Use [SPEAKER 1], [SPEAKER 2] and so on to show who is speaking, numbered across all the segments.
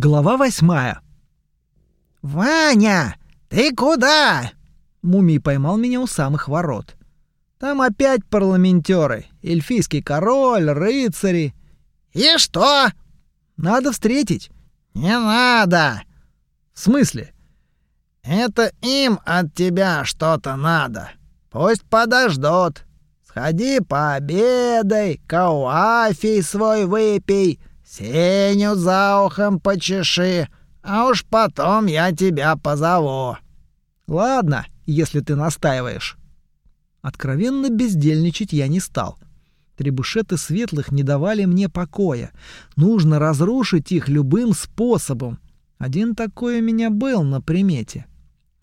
[SPEAKER 1] Глава восьмая.
[SPEAKER 2] «Ваня, ты куда?»
[SPEAKER 1] Мумий поймал меня у самых ворот. Там опять парламентеры, эльфийский король, рыцари.
[SPEAKER 2] «И что?»
[SPEAKER 1] «Надо встретить».
[SPEAKER 2] «Не надо».
[SPEAKER 1] «В смысле?»
[SPEAKER 2] «Это им от тебя что-то надо. Пусть подождут. Сходи пообедай, кауафий свой выпей, Сеню за ухом почеши, а уж потом я тебя позову».
[SPEAKER 1] «Ладно, если ты настаиваешь». Откровенно бездельничать я не стал. Требушеты светлых не давали мне покоя. Нужно разрушить их любым способом. Один такой у меня был на примете.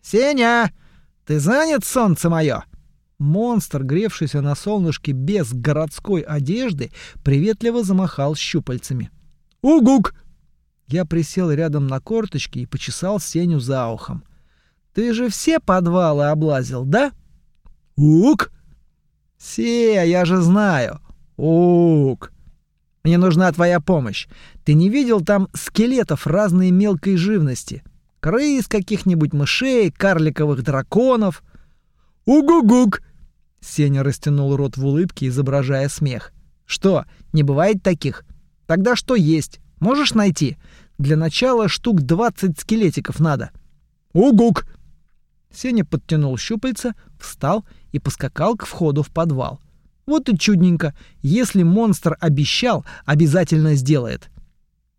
[SPEAKER 1] «Сеня, ты занят, солнце мое?» Монстр, гревшийся на солнышке без городской одежды, приветливо замахал щупальцами. «Угук!» Я присел рядом на корточки и почесал Сеню за ухом. «Ты же все подвалы облазил, да?» «Ук!» «Се, я же знаю!» «Ук!» «Мне нужна твоя помощь. Ты не видел там скелетов разной мелкой живности? Крыс каких-нибудь мышей, карликовых драконов?» «Угугук!» Сеня растянул рот в улыбке, изображая смех. «Что, не бывает таких?» Тогда что есть? Можешь найти? Для начала штук 20 скелетиков надо. Угук! Сеня подтянул щупальца, встал и поскакал к входу в подвал. Вот и чудненько. Если монстр обещал, обязательно сделает.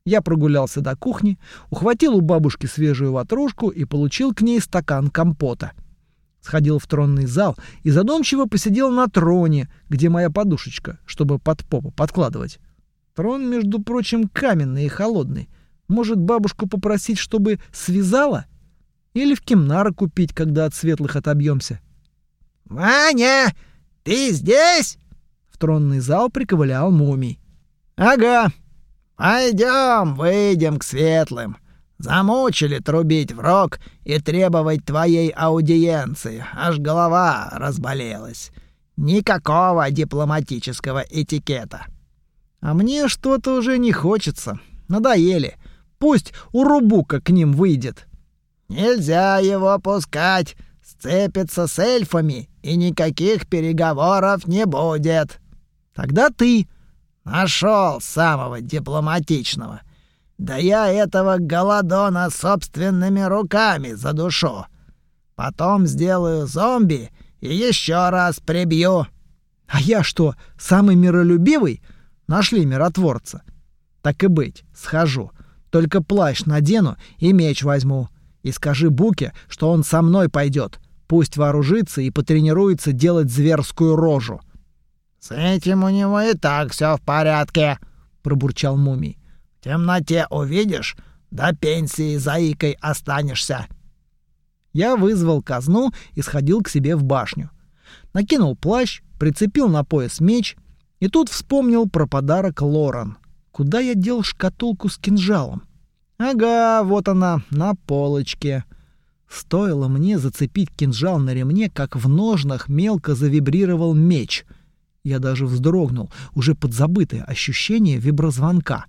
[SPEAKER 1] Я прогулялся до кухни, ухватил у бабушки свежую ватрушку и получил к ней стакан компота. Сходил в тронный зал и задумчиво посидел на троне, где моя подушечка, чтобы под попу подкладывать. Трон, между прочим, каменный и холодный. Может, бабушку попросить, чтобы связала? Или в кемнара купить, когда от светлых отобьемся?
[SPEAKER 2] «Ваня, ты здесь?» В
[SPEAKER 1] тронный зал приковылял мумий.
[SPEAKER 2] «Ага. Пойдем, выйдем к светлым. Замучили трубить в рог и требовать твоей аудиенции, аж голова разболелась. Никакого дипломатического этикета».
[SPEAKER 1] А мне что-то уже не хочется. Надоели. Пусть Урубука к ним выйдет.
[SPEAKER 2] Нельзя его пускать. Сцепится с эльфами, и никаких переговоров не будет.
[SPEAKER 1] Тогда ты
[SPEAKER 2] нашел самого дипломатичного. Да я этого голодона собственными руками задушу. Потом сделаю зомби и еще раз прибью.
[SPEAKER 1] А я что, самый миролюбивый? — Нашли миротворца. Так и быть, схожу. Только плащ надену и меч возьму. И скажи Буке, что он со мной пойдет. Пусть вооружится и потренируется делать зверскую рожу.
[SPEAKER 2] С этим у него и так все в порядке, пробурчал мумий. В темноте увидишь, до пенсии заикой останешься.
[SPEAKER 1] Я вызвал казну и сходил к себе в башню. Накинул плащ, прицепил на пояс меч и тут вспомнил про подарок Лоран. Куда я дел шкатулку с кинжалом? Ага, вот она, на полочке. Стоило мне зацепить кинжал на ремне, как в ножнах мелко завибрировал меч. Я даже вздрогнул, уже подзабытое ощущение виброзвонка.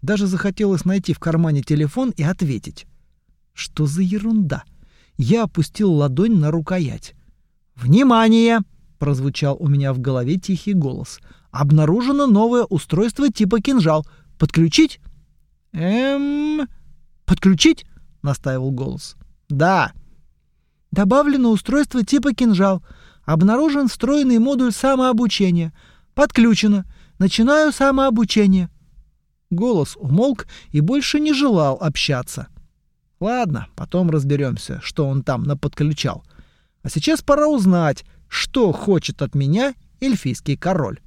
[SPEAKER 1] Даже захотелось найти в кармане телефон и ответить. Что за ерунда? Я опустил ладонь на рукоять. «Внимание!» — прозвучал у меня в голове тихий голос — Обнаружено новое устройство типа кинжал. Подключить? Эм... Подключить? Настаивал голос. Да. Добавлено устройство типа кинжал. Обнаружен встроенный модуль самообучения. Подключено. Начинаю самообучение. Голос умолк и больше не желал общаться. Ладно, потом разберемся, что он там наподключал. А сейчас пора узнать, что хочет от меня эльфийский король.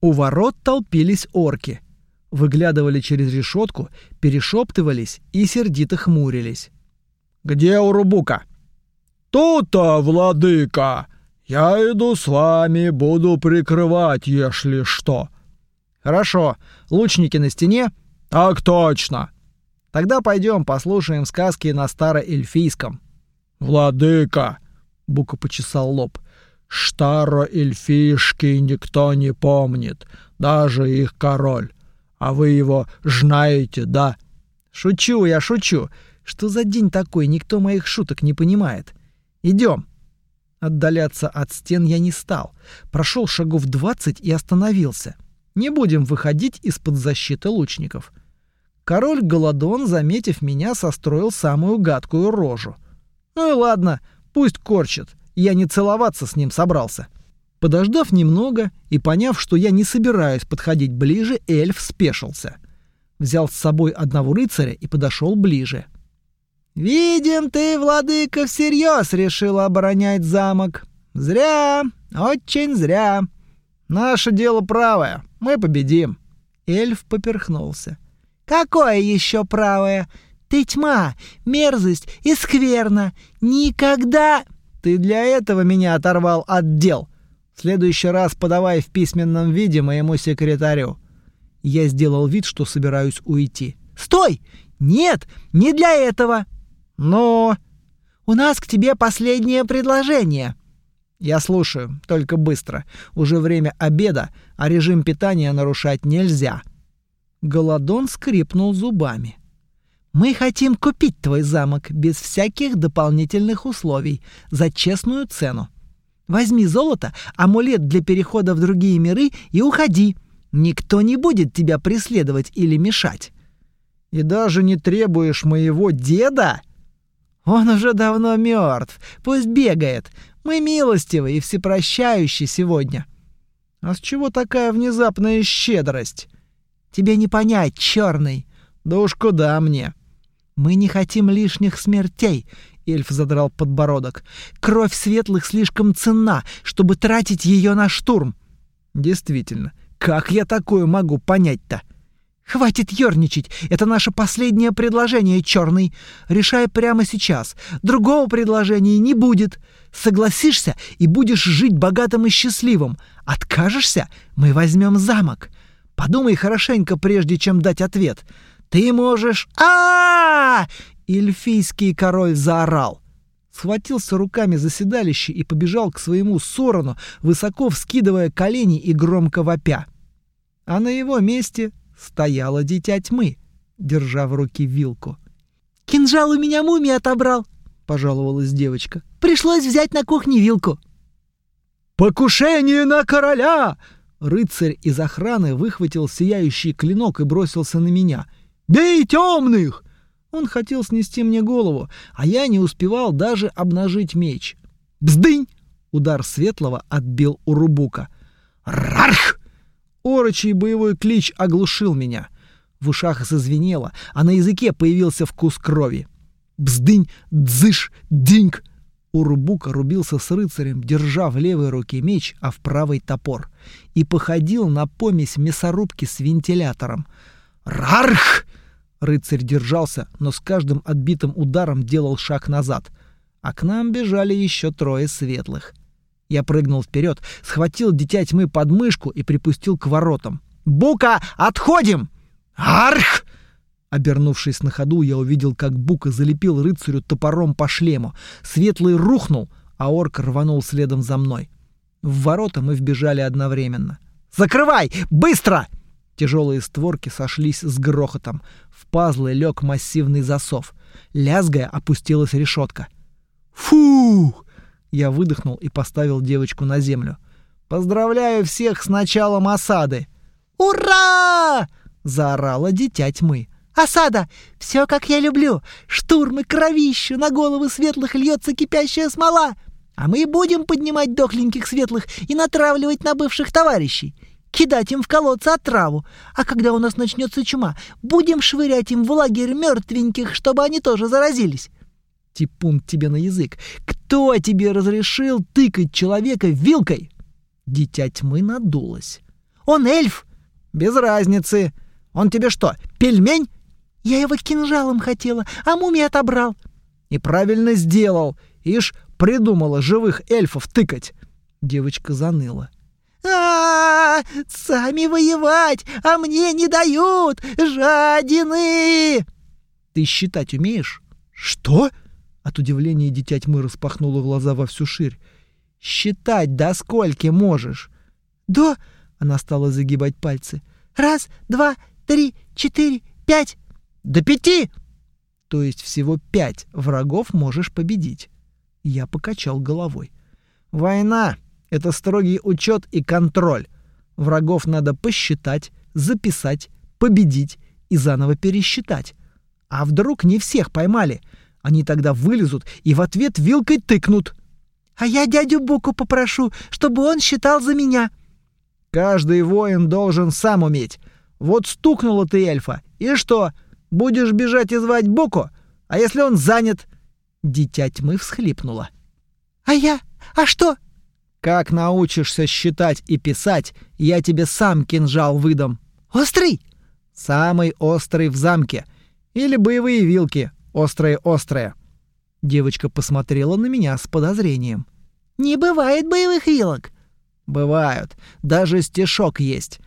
[SPEAKER 1] У ворот толпились орки. Выглядывали через решетку, перешептывались и сердито хмурились. «Где Урубука?»
[SPEAKER 3] «Тут-то, владыка! Я иду с вами, буду прикрывать, если что».
[SPEAKER 1] «Хорошо. Лучники на стене?»
[SPEAKER 3] «Так точно».
[SPEAKER 1] «Тогда пойдем послушаем сказки на староэльфийском».
[SPEAKER 3] «Владыка!» — Бука почесал лоб. Штаро-эльфишки никто не помнит, даже их король. А вы его знаете, да?
[SPEAKER 1] Шучу я, шучу. Что за день такой, никто моих шуток не понимает. Идем. Отдаляться от стен я не стал. Прошел шагов двадцать и остановился. Не будем выходить из-под защиты лучников. Король Голодон, заметив меня, состроил самую гадкую рожу. Ну и ладно, пусть корчит. Я не целоваться с ним собрался. Подождав немного и поняв, что я не собираюсь подходить ближе, эльф спешился. Взял с собой одного рыцаря и подошел ближе. «Видим, ты, владыка, всерьез решил оборонять замок. Зря, очень зря. Наше дело правое, мы победим». Эльф поперхнулся. «Какое еще правое? Ты тьма, мерзость и скверна. Никогда...» «Ты для этого меня оторвал от дел», в следующий раз подавай в письменном виде моему секретарю. Я сделал вид, что собираюсь уйти. Стой! Нет, не для этого. Но у нас к тебе последнее предложение. Я слушаю, только быстро. Уже время обеда, а режим питания нарушать нельзя. Голодон скрипнул зубами. Мы хотим купить твой замок без всяких дополнительных условий за честную цену. Возьми золото, амулет для перехода в другие миры и уходи. Никто не будет тебя преследовать или мешать. И даже не требуешь моего деда? Он уже давно мертв. Пусть бегает. Мы милостивы и всепрощающие сегодня. А с чего такая внезапная щедрость? Тебе не понять, черный. Да уж куда мне. Мы не хотим лишних смертей Эльф задрал подбородок. «Кровь светлых слишком ценна, чтобы тратить ее на штурм». «Действительно, как я такое могу понять-то?» «Хватит ерничать! Это наше последнее предложение, черный. Решай прямо сейчас. Другого предложения не будет. Согласишься и будешь жить богатым и счастливым. Откажешься — мы возьмем замок. Подумай хорошенько, прежде чем дать ответ. Ты можешь... а, -а, -а эльфийский король заорал. Схватился руками за седалище и побежал к своему Сорону, высоко вскидывая колени и громко вопя. А на его месте стояла дитя тьмы, держа в руке вилку. «Кинжал у меня мумия отобрал», — пожаловалась девочка. «Пришлось взять на кухне вилку».
[SPEAKER 3] «Покушение на короля!»
[SPEAKER 1] Рыцарь из охраны выхватил сияющий клинок и бросился на меня.
[SPEAKER 3] «Бей темных!
[SPEAKER 1] Он хотел снести мне голову, а я не успевал даже обнажить меч. «Бздынь!» — удар светлого отбил у Рубука. «Рарх!» Орочий боевой клич оглушил меня. В ушах зазвенело, а на языке появился вкус крови. «Бздынь! Дзыш! Динг!» Урубука рубился с рыцарем, держа в левой руке меч, а в правой топор, и походил на помесь мясорубки с вентилятором. «Рарх!» Рыцарь держался, но с каждым отбитым ударом делал шаг назад. А к нам бежали еще трое светлых. Я прыгнул вперед, схватил дитя тьмы под мышку и припустил к воротам. «Бука, отходим!» «Арх!» Обернувшись на ходу, я увидел, как Бука залепил рыцарю топором по шлему. Светлый рухнул, а орк рванул следом за мной. В ворота мы вбежали одновременно. «Закрывай! Быстро!» Тяжелые створки сошлись с грохотом. В пазлы лег массивный засов. Лязгая, опустилась решетка. «Фух!» Я выдохнул и поставил девочку на землю. «Поздравляю всех с началом осады!» «Ура!» — заорала дитя тьмы. «Осада! Все, как я люблю! Штурм и кровище! На головы светлых льется кипящая смола! А мы будем поднимать дохленьких светлых и натравливать на бывших товарищей! Кидать им в колодцы отраву. А когда у нас начнется чума, будем швырять им в лагерь мертвеньких, чтобы они тоже заразились. Типун тебе на язык. Кто тебе разрешил тыкать человека вилкой? Дитя тьмы надулась. Он эльф. Без разницы. Он тебе что, пельмень? Я его кинжалом хотела, а мумий отобрал. И правильно сделал. Ишь, придумала живых эльфов тыкать. Девочка заныла. А, -а, а Сами воевать, а мне не дают! Жадины!» «Ты считать умеешь?» «Что?» От удивления дитя тьмы распахнуло глаза во всю ширь. «Считать до скольки можешь?» «До...» — она стала загибать пальцы. «Раз, два, три, четыре, пять...»
[SPEAKER 2] До пяти!»
[SPEAKER 1] То есть всего пять врагов можешь победить. Я покачал головой. Война — это строгий учет и контроль. Врагов надо посчитать, записать, победить и заново пересчитать. А вдруг не всех поймали? Они тогда вылезут и в ответ вилкой тыкнут.
[SPEAKER 2] А я дядю Буку попрошу, чтобы он считал за меня.
[SPEAKER 1] Каждый воин должен сам уметь. Вот стукнула ты эльфа. И что, будешь бежать и звать Буку? А если он занят? Дитя тьмы всхлипнула.
[SPEAKER 2] А я? А что?
[SPEAKER 1] Как научишься считать и писать, я тебе сам кинжал выдам.
[SPEAKER 2] Острый?
[SPEAKER 1] Самый острый в замке. Или боевые вилки, острые-острые. Девочка посмотрела на меня с подозрением.
[SPEAKER 2] Не бывает боевых вилок.
[SPEAKER 1] Бывают. Даже стишок есть.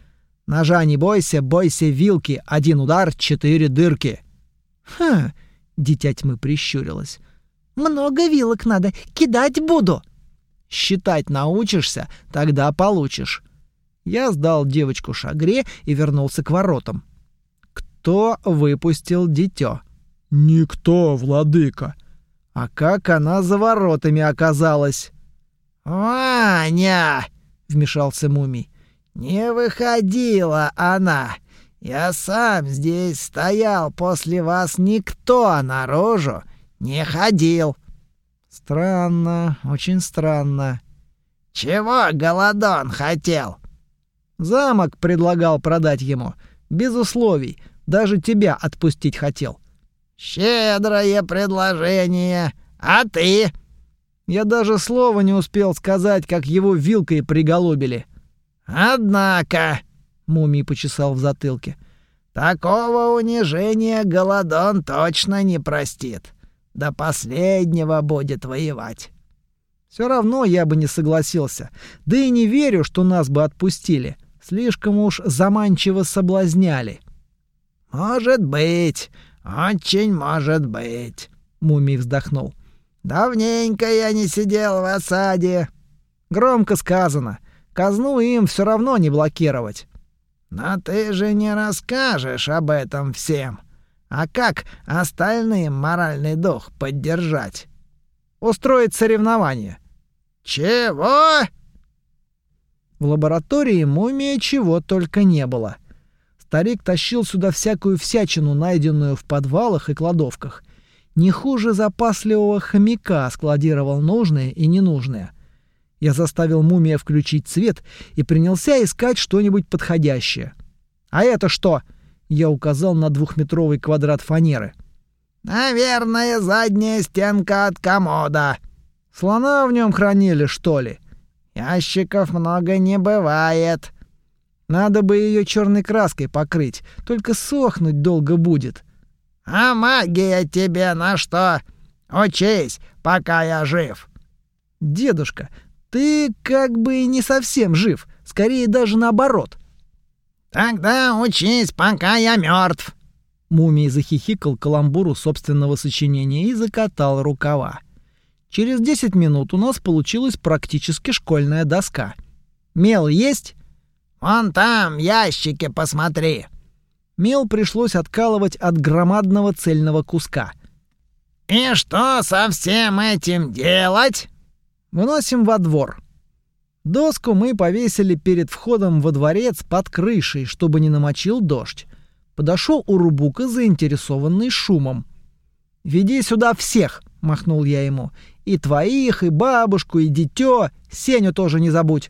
[SPEAKER 1] Ножа не бойся, бойся вилки. Один удар, четыре дырки.
[SPEAKER 2] Хм, дитя тьмы прищурилась. Много вилок надо, кидать буду.
[SPEAKER 1] Считать научишься, тогда получишь. Я сдал девочку шагре и вернулся к воротам. Кто выпустил дитё?
[SPEAKER 3] Никто, владыка.
[SPEAKER 1] А как она за воротами оказалась?
[SPEAKER 2] Ваня! вмешался мумий. Не выходила она. Я сам здесь стоял, после вас никто наружу не ходил.
[SPEAKER 1] Странно, очень странно.
[SPEAKER 2] Чего Голодон хотел?
[SPEAKER 1] Замок предлагал продать ему, без условий, даже тебя отпустить хотел.
[SPEAKER 2] Щедрое предложение. А ты?
[SPEAKER 1] Я даже слова не успел сказать, как его вилкой приголубили.
[SPEAKER 2] Однако,
[SPEAKER 1] мумий почесал в затылке.
[SPEAKER 2] Такого унижения Голодон точно не простит. До последнего будет воевать.
[SPEAKER 1] Все равно я бы не согласился. Да и не верю, что нас бы отпустили. Слишком уж заманчиво соблазняли.
[SPEAKER 2] Может быть, очень может быть, мумий вздохнул. Давненько я не сидел в осаде.
[SPEAKER 1] Громко сказано. Казну им все равно не блокировать.
[SPEAKER 2] Но ты же не расскажешь об этом всем. А как остальным моральный дух поддержать?
[SPEAKER 1] Устроить соревнование.
[SPEAKER 2] Чего?
[SPEAKER 1] В лаборатории мумия чего только не было. Старик тащил сюда всякую всячину, найденную в подвалах и кладовках. Не хуже запасливого хомяка складировал нужное и ненужное. Я заставил мумия включить свет и принялся искать что-нибудь подходящее. «А это что?» Я указал на двухметровый квадрат фанеры.
[SPEAKER 2] «Наверное, задняя стенка от комода».
[SPEAKER 1] «Слона в нем хранили, что ли?»
[SPEAKER 2] «Ящиков много не бывает».
[SPEAKER 1] «Надо бы ее черной краской покрыть, только сохнуть долго будет».
[SPEAKER 2] «А магия тебе на что? Учись, пока я жив».
[SPEAKER 1] «Дедушка, ты как бы не совсем жив, скорее даже наоборот.
[SPEAKER 2] Тогда учись, пока я мертв.
[SPEAKER 1] Мумий захихикал каламбуру собственного сочинения и закатал рукава. Через десять минут у нас получилась практически школьная доска. Мел есть?
[SPEAKER 2] Вон там, ящики посмотри.
[SPEAKER 1] Мел пришлось откалывать от громадного цельного куска.
[SPEAKER 2] И что со всем этим делать?
[SPEAKER 1] Выносим во двор. Доску мы повесили перед входом во дворец под крышей, чтобы не намочил дождь. Подошел Урубука, заинтересованный шумом. «Веди сюда всех!» — махнул я ему. «И твоих, и бабушку, и дитё, Сеню тоже не забудь!»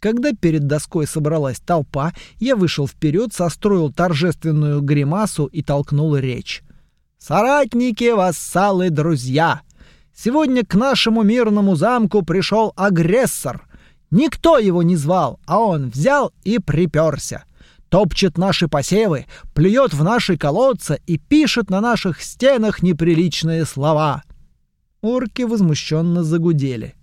[SPEAKER 1] Когда перед доской собралась толпа, я вышел вперед, состроил торжественную гримасу и толкнул речь. «Соратники, вассалы, друзья! Сегодня к нашему мирному замку пришел агрессор. Никто его не звал, а он взял и приперся. Топчет наши посевы, плюет в наши колодца и пишет на наших стенах неприличные слова. Орки возмущенно загудели.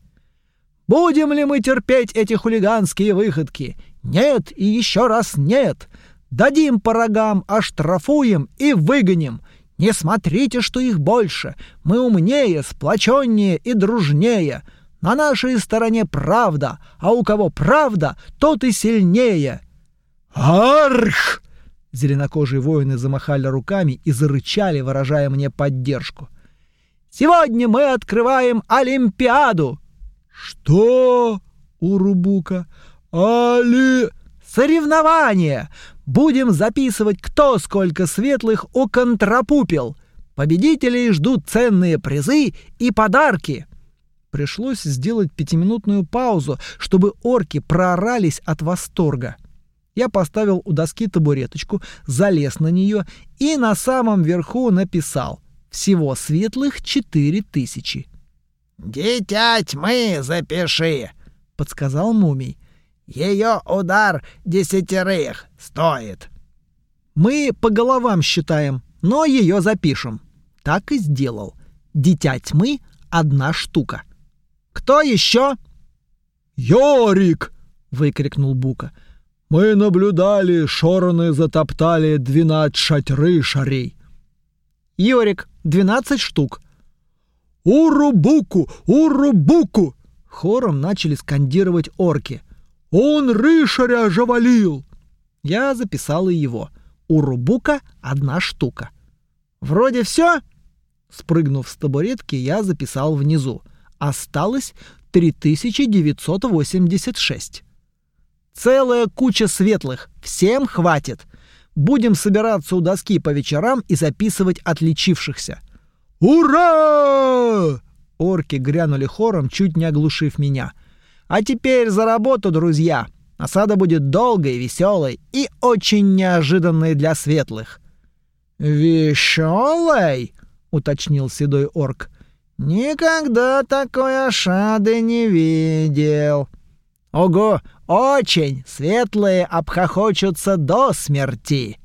[SPEAKER 1] Будем ли мы терпеть эти хулиганские выходки? Нет и еще раз нет. Дадим по рогам, оштрафуем и выгоним. Не смотрите, что их больше. Мы умнее, сплоченнее и дружнее. На нашей стороне правда, а у кого правда, тот и сильнее. Арх! Зеленокожие воины замахали руками и зарычали, выражая мне поддержку. «Сегодня мы открываем Олимпиаду!»
[SPEAKER 3] «Что?» — Урубука. «Али...»
[SPEAKER 1] «Соревнования! Будем записывать, кто сколько светлых уконтрапупил. Победителей ждут ценные призы и подарки!» Пришлось сделать пятиминутную паузу, чтобы орки проорались от восторга. Я поставил у доски табуреточку, залез на нее и на самом верху написал «Всего светлых четыре тысячи».
[SPEAKER 2] «Дитя тьмы запиши», — подсказал мумий. «Ее удар десятерых стоит».
[SPEAKER 1] «Мы по головам считаем, но ее запишем». Так и сделал. Дитя тьмы — одна штука. «Кто еще?»
[SPEAKER 3] «Йорик!»
[SPEAKER 1] — выкрикнул Бука.
[SPEAKER 3] Мы наблюдали, шороны затоптали двенадцать рышарей.
[SPEAKER 1] Йорик, двенадцать штук.
[SPEAKER 3] Урубуку, урубуку!
[SPEAKER 1] Хором начали скандировать орки.
[SPEAKER 3] Он рышаря жавалил.
[SPEAKER 1] Я записал и его. Урубука одна штука. Вроде все. Спрыгнув с табуретки, я записал внизу. Осталось 3986. Целая куча светлых. Всем хватит. Будем собираться у доски по вечерам и записывать отличившихся.
[SPEAKER 3] Ура!
[SPEAKER 1] Орки грянули хором, чуть не оглушив меня. А теперь за работу, друзья. Осада будет долгой, веселой и очень неожиданной для светлых.
[SPEAKER 2] Веселой? уточнил седой орк. Никогда такой осады не видел.
[SPEAKER 1] Ого, очень светлые обхохочутся до смерти.